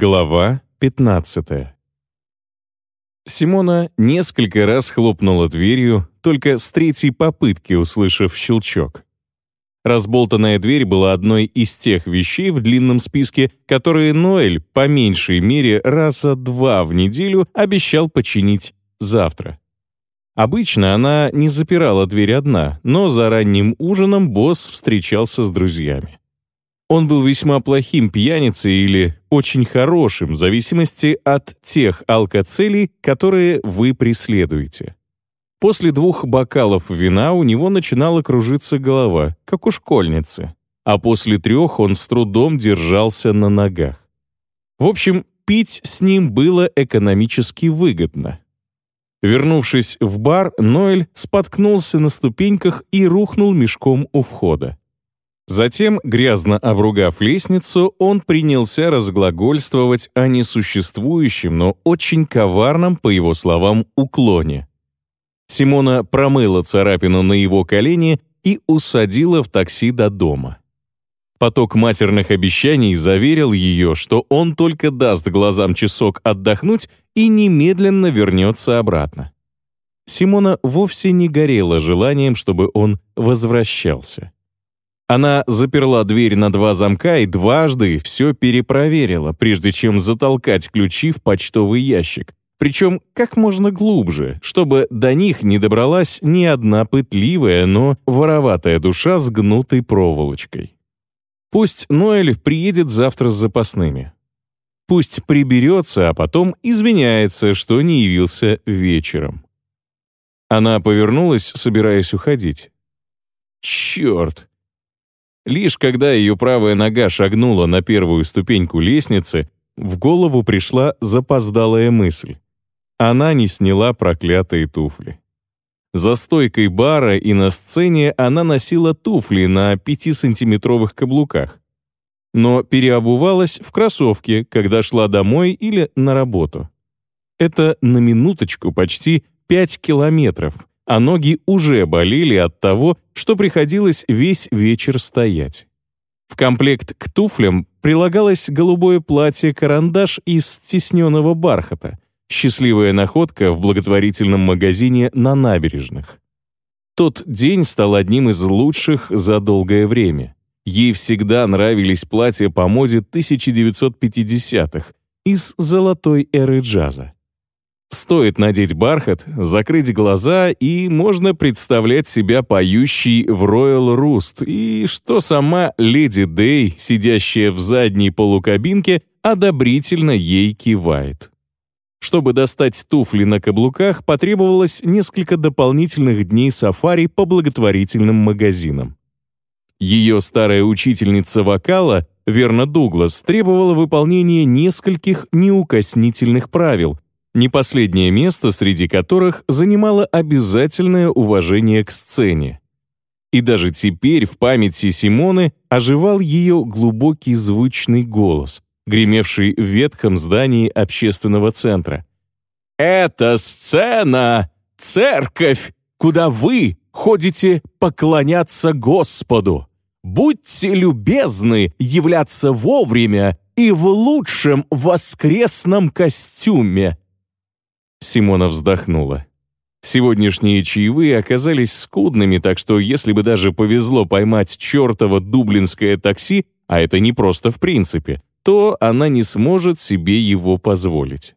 Глава 15 Симона несколько раз хлопнула дверью, только с третьей попытки услышав щелчок. Разболтанная дверь была одной из тех вещей в длинном списке, которые Ноэль, по меньшей мере, раза два в неделю обещал починить завтра. Обычно она не запирала дверь одна, но за ранним ужином босс встречался с друзьями. Он был весьма плохим пьяницей или очень хорошим, в зависимости от тех алкоцелей, которые вы преследуете. После двух бокалов вина у него начинала кружиться голова, как у школьницы, а после трех он с трудом держался на ногах. В общем, пить с ним было экономически выгодно. Вернувшись в бар, Ноэль споткнулся на ступеньках и рухнул мешком у входа. Затем, грязно обругав лестницу, он принялся разглагольствовать о несуществующем, но очень коварном, по его словам, уклоне. Симона промыла царапину на его колени и усадила в такси до дома. Поток матерных обещаний заверил ее, что он только даст глазам часок отдохнуть и немедленно вернется обратно. Симона вовсе не горела желанием, чтобы он возвращался. Она заперла дверь на два замка и дважды все перепроверила, прежде чем затолкать ключи в почтовый ящик. Причем как можно глубже, чтобы до них не добралась ни одна пытливая, но вороватая душа с гнутой проволочкой. Пусть Ноэль приедет завтра с запасными. Пусть приберется, а потом извиняется, что не явился вечером. Она повернулась, собираясь уходить. Черт! Лишь когда ее правая нога шагнула на первую ступеньку лестницы, в голову пришла запоздалая мысль. Она не сняла проклятые туфли. За стойкой бара и на сцене она носила туфли на 5-сантиметровых каблуках. Но переобувалась в кроссовки, когда шла домой или на работу. Это на минуточку почти 5 километров, а ноги уже болели от того, что приходилось весь вечер стоять. В комплект к туфлям прилагалось голубое платье-карандаш из стесненного бархата, счастливая находка в благотворительном магазине на набережных. Тот день стал одним из лучших за долгое время. Ей всегда нравились платья по моде 1950-х из золотой эры джаза. Стоит надеть бархат, закрыть глаза, и можно представлять себя поющей в Royal Roost, и что сама леди Дэй, сидящая в задней полукабинке, одобрительно ей кивает. Чтобы достать туфли на каблуках, потребовалось несколько дополнительных дней сафари по благотворительным магазинам. Ее старая учительница вокала, Верна Дуглас, требовала выполнения нескольких неукоснительных правил — не последнее место среди которых занимало обязательное уважение к сцене. И даже теперь в памяти Симоны оживал ее глубокий звучный голос, гремевший в ветхом здании общественного центра. «Это сцена! Церковь, куда вы ходите поклоняться Господу! Будьте любезны являться вовремя и в лучшем воскресном костюме!» Симона вздохнула. Сегодняшние чаевые оказались скудными, так что если бы даже повезло поймать чертово дублинское такси, а это не просто в принципе, то она не сможет себе его позволить.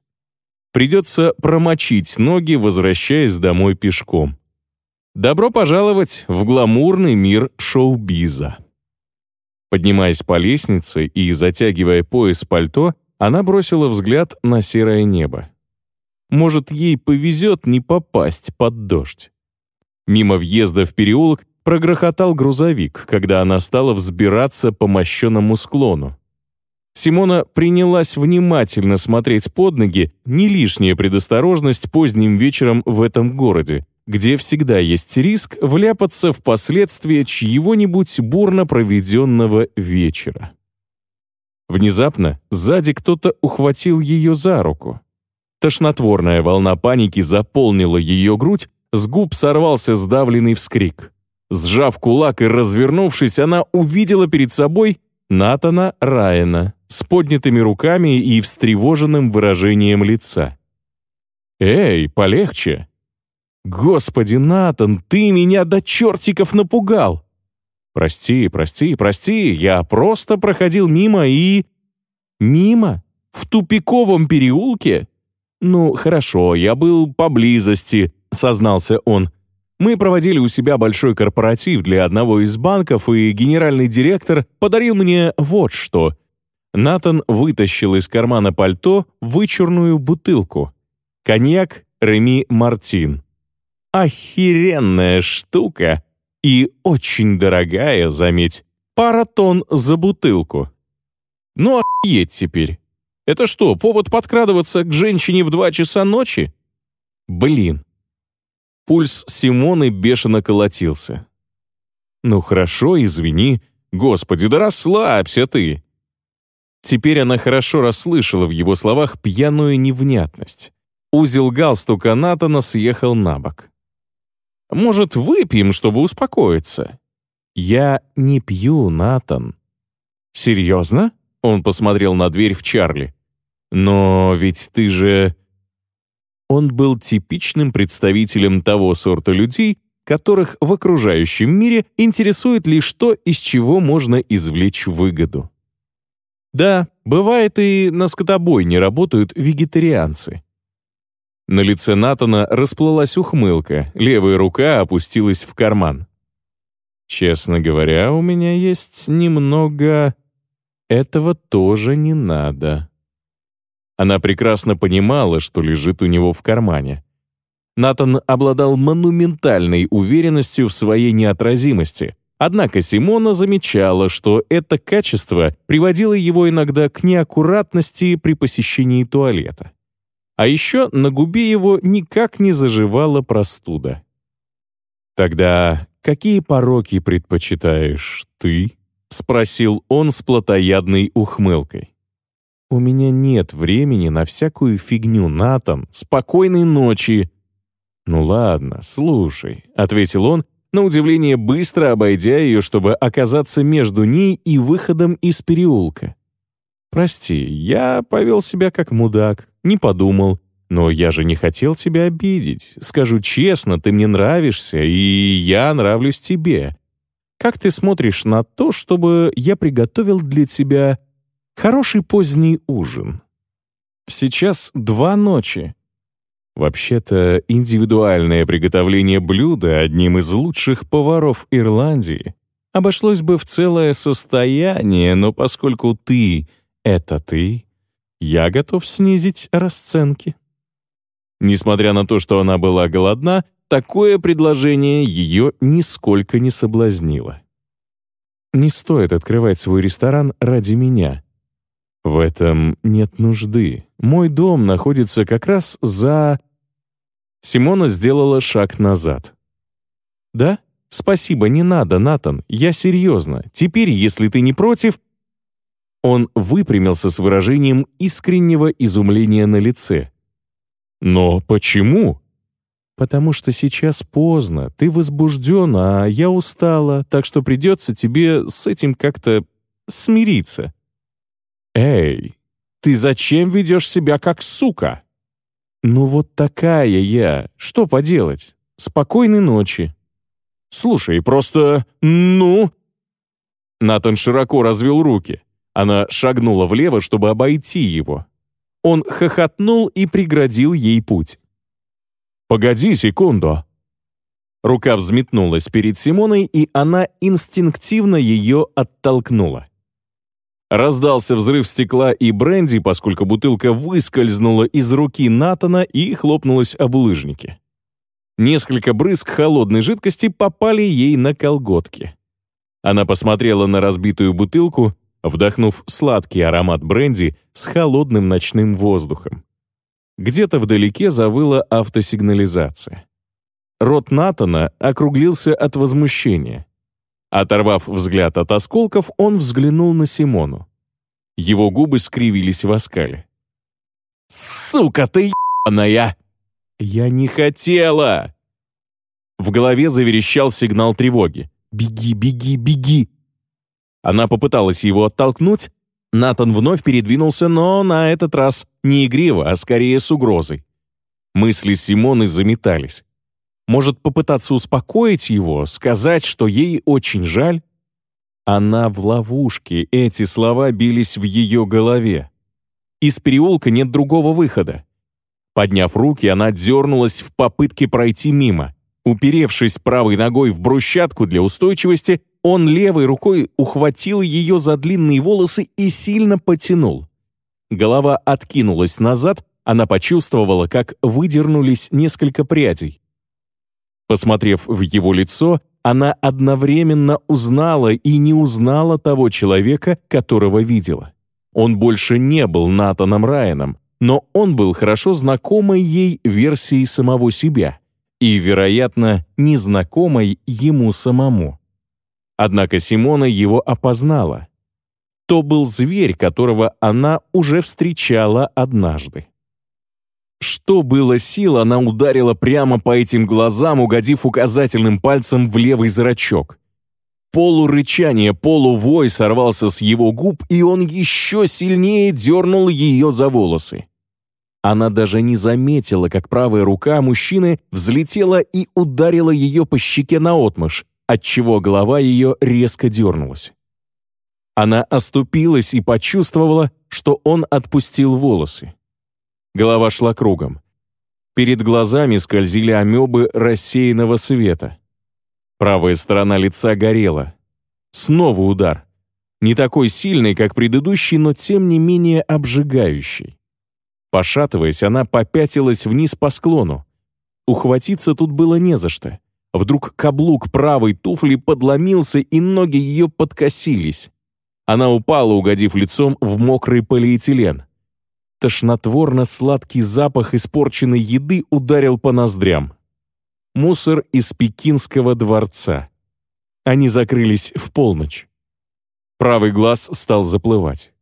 Придется промочить ноги, возвращаясь домой пешком. Добро пожаловать в гламурный мир шоу-биза. Поднимаясь по лестнице и затягивая пояс пальто, она бросила взгляд на серое небо. Может, ей повезет не попасть под дождь. Мимо въезда в переулок прогрохотал грузовик, когда она стала взбираться по мощенному склону. Симона принялась внимательно смотреть под ноги, не лишняя предосторожность поздним вечером в этом городе, где всегда есть риск вляпаться в последствия чьего-нибудь бурно проведенного вечера. Внезапно сзади кто-то ухватил ее за руку. Тошнотворная волна паники заполнила ее грудь, с губ сорвался сдавленный вскрик. Сжав кулак и развернувшись, она увидела перед собой Натана Райана, с поднятыми руками и встревоженным выражением лица. «Эй, полегче!» «Господи, Натан, ты меня до чертиков напугал!» «Прости, прости, прости, я просто проходил мимо и...» «Мимо? В тупиковом переулке?» «Ну, хорошо, я был поблизости», — сознался он. «Мы проводили у себя большой корпоратив для одного из банков, и генеральный директор подарил мне вот что». Натан вытащил из кармана пальто вычурную бутылку. Коньяк Реми Мартин. Охеренная штука и очень дорогая, заметь. Пара тонн за бутылку. Ну охуеть теперь. Это что, повод подкрадываться к женщине в два часа ночи? Блин. Пульс Симоны бешено колотился. Ну хорошо, извини. Господи, да расслабься ты. Теперь она хорошо расслышала в его словах пьяную невнятность. Узел галстука Натана съехал на бок. «Может, выпьем, чтобы успокоиться?» «Я не пью, Натан». «Серьезно?» Он посмотрел на дверь в Чарли. «Но ведь ты же...» Он был типичным представителем того сорта людей, которых в окружающем мире интересует лишь то, из чего можно извлечь выгоду. Да, бывает и на скотобойне работают вегетарианцы. На лице Натана расплылась ухмылка, левая рука опустилась в карман. «Честно говоря, у меня есть немного...» Этого тоже не надо. Она прекрасно понимала, что лежит у него в кармане. Натан обладал монументальной уверенностью в своей неотразимости, однако Симона замечала, что это качество приводило его иногда к неаккуратности при посещении туалета. А еще на губе его никак не заживала простуда. «Тогда какие пороки предпочитаешь ты?» — спросил он с плотоядной ухмылкой. «У меня нет времени на всякую фигню, Натан. Спокойной ночи!» «Ну ладно, слушай», — ответил он, на удивление быстро обойдя ее, чтобы оказаться между ней и выходом из переулка. «Прости, я повел себя как мудак, не подумал. Но я же не хотел тебя обидеть. Скажу честно, ты мне нравишься, и я нравлюсь тебе. Как ты смотришь на то, чтобы я приготовил для тебя хороший поздний ужин? Сейчас два ночи. Вообще-то, индивидуальное приготовление блюда одним из лучших поваров Ирландии обошлось бы в целое состояние, но поскольку ты — это ты, я готов снизить расценки. Несмотря на то, что она была голодна, такое предложение ее нисколько не соблазнило. «Не стоит открывать свой ресторан ради меня. В этом нет нужды. Мой дом находится как раз за...» Симона сделала шаг назад. «Да? Спасибо, не надо, Натан. Я серьезно. Теперь, если ты не против...» Он выпрямился с выражением искреннего изумления на лице. «Но почему?» «Потому что сейчас поздно, ты возбужден, а я устала, так что придется тебе с этим как-то смириться». «Эй, ты зачем ведешь себя как сука?» «Ну вот такая я, что поделать? Спокойной ночи». «Слушай, просто... ну...» Натан широко развел руки. Она шагнула влево, чтобы обойти его. Он хохотнул и преградил ей путь. «Погоди секунду!» Рука взметнулась перед Симоной, и она инстинктивно ее оттолкнула. Раздался взрыв стекла и бренди, поскольку бутылка выскользнула из руки Натана и хлопнулась об улыжнике. Несколько брызг холодной жидкости попали ей на колготки. Она посмотрела на разбитую бутылку, вдохнув сладкий аромат бренди с холодным ночным воздухом. Где-то вдалеке завыла автосигнализация. Рот Натана округлился от возмущения. Оторвав взгляд от осколков, он взглянул на Симону. Его губы скривились в оскале. «Сука ты ебаная!» «Я не хотела!» В голове заверещал сигнал тревоги. «Беги, беги, беги!» Она попыталась его оттолкнуть, Натан вновь передвинулся, но на этот раз не игриво, а скорее с угрозой. Мысли Симоны заметались. Может, попытаться успокоить его, сказать, что ей очень жаль? Она в ловушке, эти слова бились в ее голове. Из переулка нет другого выхода. Подняв руки, она дернулась в попытке пройти мимо. Уперевшись правой ногой в брусчатку для устойчивости, он левой рукой ухватил ее за длинные волосы и сильно потянул. Голова откинулась назад, она почувствовала, как выдернулись несколько прядей. Посмотрев в его лицо, она одновременно узнала и не узнала того человека, которого видела. Он больше не был Натаном Райаном, но он был хорошо знакомой ей версией самого себя и, вероятно, незнакомой ему самому. Однако Симона его опознала. То был зверь, которого она уже встречала однажды. Что было сил, она ударила прямо по этим глазам, угодив указательным пальцем в левый зрачок. Полурычание, полувой сорвался с его губ, и он еще сильнее дернул ее за волосы. Она даже не заметила, как правая рука мужчины взлетела и ударила ее по щеке наотмашь, отчего голова ее резко дернулась. Она оступилась и почувствовала, что он отпустил волосы. Голова шла кругом. Перед глазами скользили амебы рассеянного света. Правая сторона лица горела. Снова удар. Не такой сильный, как предыдущий, но тем не менее обжигающий. Пошатываясь, она попятилась вниз по склону. Ухватиться тут было не за что. Вдруг каблук правой туфли подломился, и ноги ее подкосились. Она упала, угодив лицом в мокрый полиэтилен. Тошнотворно-сладкий запах испорченной еды ударил по ноздрям. Мусор из Пекинского дворца. Они закрылись в полночь. Правый глаз стал заплывать.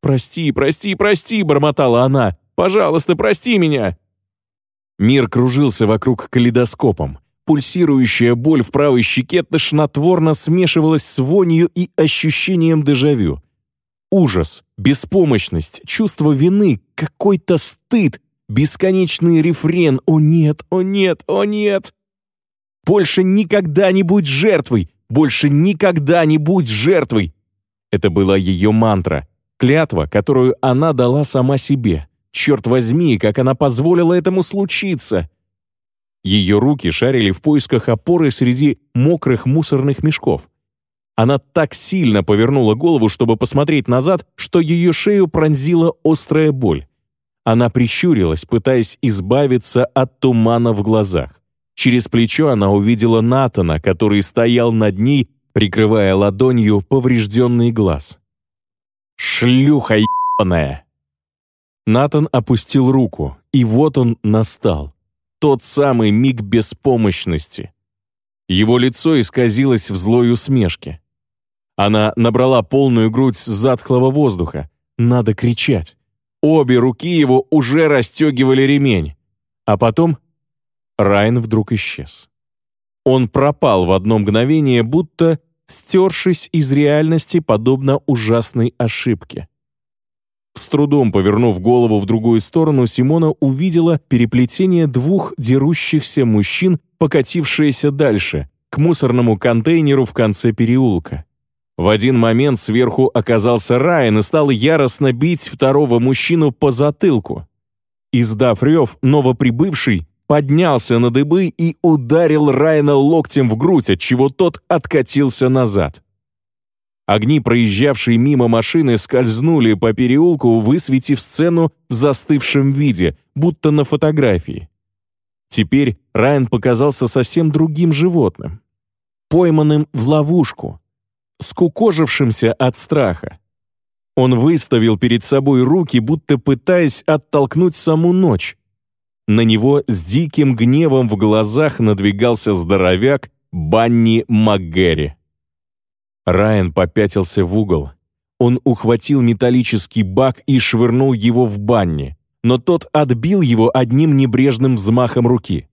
«Прости, прости, прости!» — бормотала она. «Пожалуйста, прости меня!» Мир кружился вокруг калейдоскопом. Пульсирующая боль в правой щеке тошнотворно смешивалась с вонью и ощущением дежавю. Ужас, беспомощность, чувство вины, какой-то стыд, бесконечный рефрен «О нет, о нет, о нет!» «Больше никогда не будь жертвой! Больше никогда не будь жертвой!» Это была ее мантра, клятва, которую она дала сама себе. Черт возьми, как она позволила этому случиться! Ее руки шарили в поисках опоры среди мокрых мусорных мешков. Она так сильно повернула голову, чтобы посмотреть назад, что ее шею пронзила острая боль. Она прищурилась, пытаясь избавиться от тумана в глазах. Через плечо она увидела Натана, который стоял над ней, прикрывая ладонью поврежденный глаз. «Шлюха ебаная!» Натан опустил руку, и вот он настал. Тот самый миг беспомощности. Его лицо исказилось в злой усмешке. Она набрала полную грудь затхлого воздуха. Надо кричать. Обе руки его уже расстегивали ремень. А потом Райан вдруг исчез. Он пропал в одно мгновение, будто стершись из реальности, подобно ужасной ошибке. С трудом повернув голову в другую сторону, Симона увидела переплетение двух дерущихся мужчин, покатившиеся дальше, к мусорному контейнеру в конце переулка. В один момент сверху оказался Райан и стал яростно бить второго мужчину по затылку. Издав рев, новоприбывший поднялся на дыбы и ударил Райана локтем в грудь, отчего тот откатился назад. Огни, проезжавшие мимо машины, скользнули по переулку, высветив сцену в застывшем виде, будто на фотографии. Теперь Райан показался совсем другим животным. Пойманным в ловушку, скукожившимся от страха. Он выставил перед собой руки, будто пытаясь оттолкнуть саму ночь. На него с диким гневом в глазах надвигался здоровяк Банни МакГерри. Райан попятился в угол. Он ухватил металлический бак и швырнул его в банни, но тот отбил его одним небрежным взмахом руки.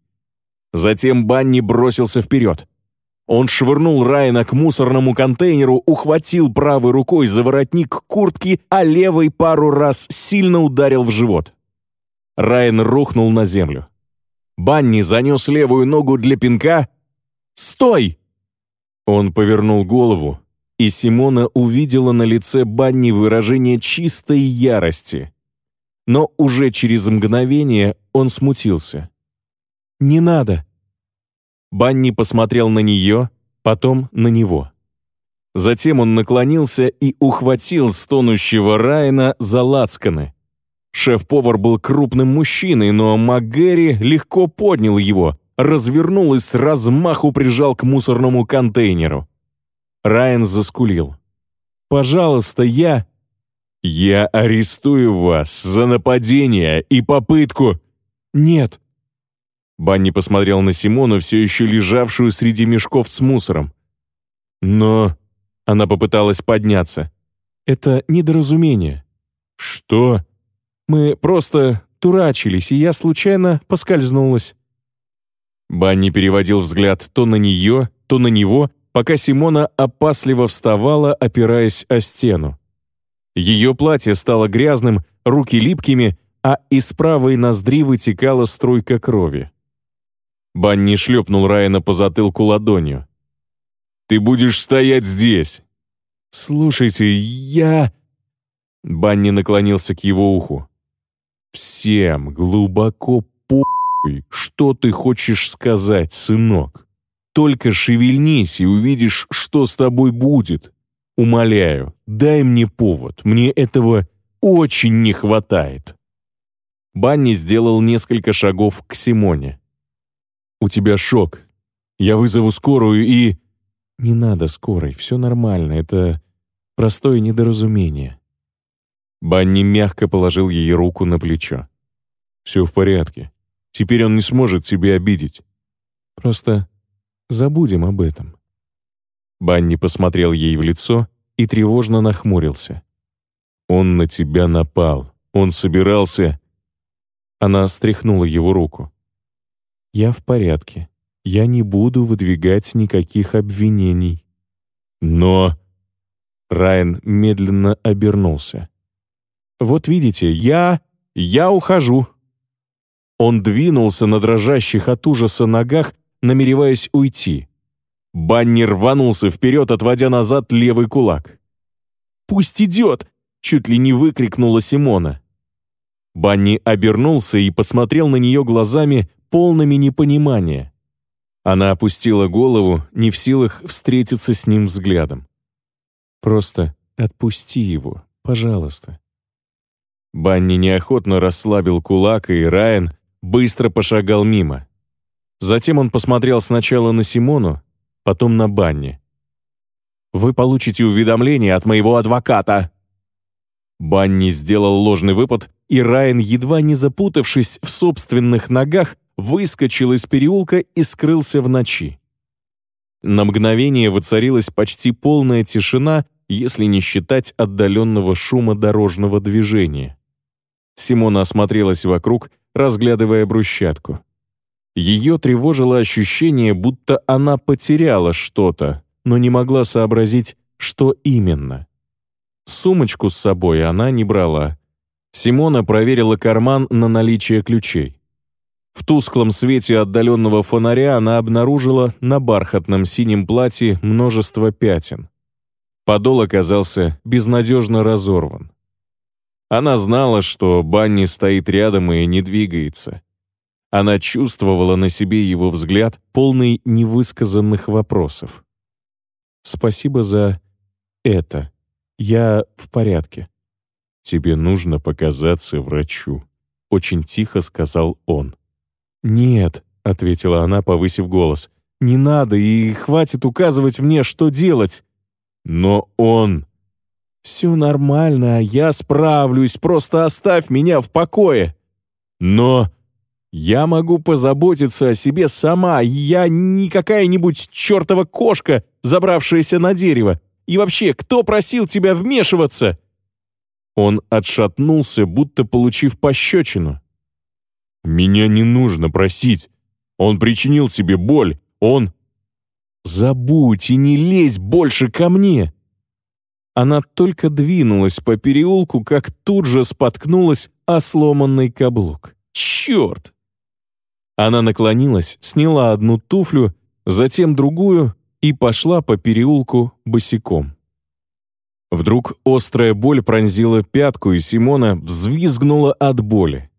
Затем Банни бросился вперед. Он швырнул Райана к мусорному контейнеру, ухватил правой рукой за воротник куртки, а левой пару раз сильно ударил в живот. Райан рухнул на землю. Банни занес левую ногу для пинка. «Стой!» Он повернул голову, и Симона увидела на лице Банни выражение чистой ярости. Но уже через мгновение он смутился. «Не надо!» Банни посмотрел на нее, потом на него. Затем он наклонился и ухватил стонущего Райана за лацканы. Шеф-повар был крупным мужчиной, но МакГэри легко поднял его, развернул и с размаху прижал к мусорному контейнеру. Райан заскулил. «Пожалуйста, я...» «Я арестую вас за нападение и попытку...» «Нет», Банни посмотрел на Симону, все еще лежавшую среди мешков с мусором. Но она попыталась подняться. Это недоразумение. Что? Мы просто турачились, и я случайно поскользнулась. Банни переводил взгляд то на нее, то на него, пока Симона опасливо вставала, опираясь о стену. Ее платье стало грязным, руки липкими, а из правой ноздри вытекала струйка крови. Банни шлепнул Райана по затылку ладонью. «Ты будешь стоять здесь!» «Слушайте, я...» Банни наклонился к его уху. «Всем глубоко похуй, что ты хочешь сказать, сынок. Только шевельнись и увидишь, что с тобой будет. Умоляю, дай мне повод, мне этого очень не хватает». Банни сделал несколько шагов к Симоне. «У тебя шок. Я вызову скорую и...» «Не надо скорой, все нормально, это простое недоразумение». Банни мягко положил ей руку на плечо. «Все в порядке. Теперь он не сможет тебя обидеть. Просто забудем об этом». Банни посмотрел ей в лицо и тревожно нахмурился. «Он на тебя напал. Он собирался...» Она стряхнула его руку. «Я в порядке. Я не буду выдвигать никаких обвинений». «Но...» Райан медленно обернулся. «Вот видите, я... я ухожу». Он двинулся на дрожащих от ужаса ногах, намереваясь уйти. Банни рванулся вперед, отводя назад левый кулак. «Пусть идет!» — чуть ли не выкрикнула Симона. Банни обернулся и посмотрел на нее глазами, полными непонимания. Она опустила голову, не в силах встретиться с ним взглядом. «Просто отпусти его, пожалуйста». Банни неохотно расслабил кулак, и Райан быстро пошагал мимо. Затем он посмотрел сначала на Симону, потом на Банни. «Вы получите уведомление от моего адвоката!» Банни сделал ложный выпад, и Райан, едва не запутавшись в собственных ногах, выскочил из переулка и скрылся в ночи. На мгновение воцарилась почти полная тишина, если не считать отдаленного шума дорожного движения. Симона осмотрелась вокруг, разглядывая брусчатку. Ее тревожило ощущение, будто она потеряла что-то, но не могла сообразить, что именно. Сумочку с собой она не брала. Симона проверила карман на наличие ключей. В тусклом свете отдаленного фонаря она обнаружила на бархатном синем платье множество пятен. Подол оказался безнадежно разорван. Она знала, что Банни стоит рядом и не двигается. Она чувствовала на себе его взгляд, полный невысказанных вопросов. «Спасибо за это. Я в порядке». «Тебе нужно показаться врачу», — очень тихо сказал он. «Нет», — ответила она, повысив голос, — «не надо и хватит указывать мне, что делать». «Но он...» «Все нормально, я справлюсь, просто оставь меня в покое». «Но...» «Я могу позаботиться о себе сама, я не какая-нибудь чертова кошка, забравшаяся на дерево. И вообще, кто просил тебя вмешиваться?» Он отшатнулся, будто получив пощечину. «Меня не нужно просить. Он причинил себе боль. Он...» «Забудь и не лезь больше ко мне!» Она только двинулась по переулку, как тут же споткнулась о сломанный каблук. «Черт!» Она наклонилась, сняла одну туфлю, затем другую и пошла по переулку босиком. Вдруг острая боль пронзила пятку, и Симона взвизгнула от боли.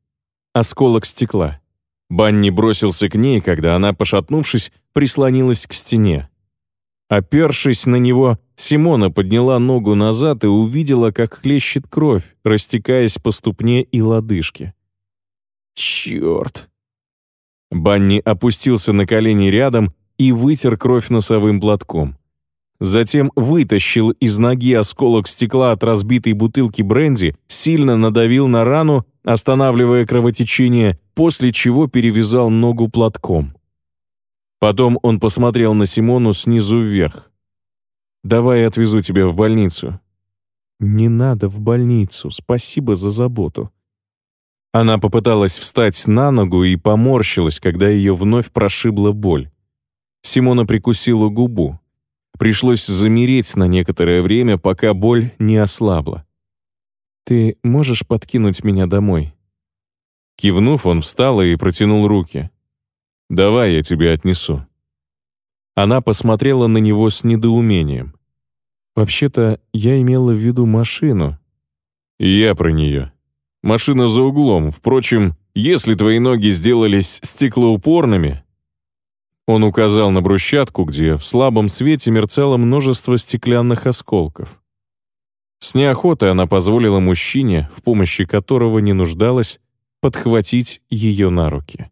Осколок стекла. Банни бросился к ней, когда она, пошатнувшись, прислонилась к стене. Опершись на него, Симона подняла ногу назад и увидела, как хлещет кровь, растекаясь по ступне и лодыжке. «Черт!» Банни опустился на колени рядом и вытер кровь носовым платком. Затем вытащил из ноги осколок стекла от разбитой бутылки бренди, сильно надавил на рану, останавливая кровотечение, после чего перевязал ногу платком. Потом он посмотрел на Симону снизу вверх. «Давай отвезу тебя в больницу». «Не надо в больницу, спасибо за заботу». Она попыталась встать на ногу и поморщилась, когда ее вновь прошибла боль. Симона прикусила губу. Пришлось замереть на некоторое время, пока боль не ослабла. «Ты можешь подкинуть меня домой?» Кивнув, он встал и протянул руки. «Давай я тебя отнесу». Она посмотрела на него с недоумением. «Вообще-то я имела в виду машину». «Я про нее. Машина за углом. Впрочем, если твои ноги сделались стеклоупорными, он указал на брусчатку, где в слабом свете мерцало множество стеклянных осколков. С неохотой она позволила мужчине, в помощи которого не нуждалась, подхватить ее на руки.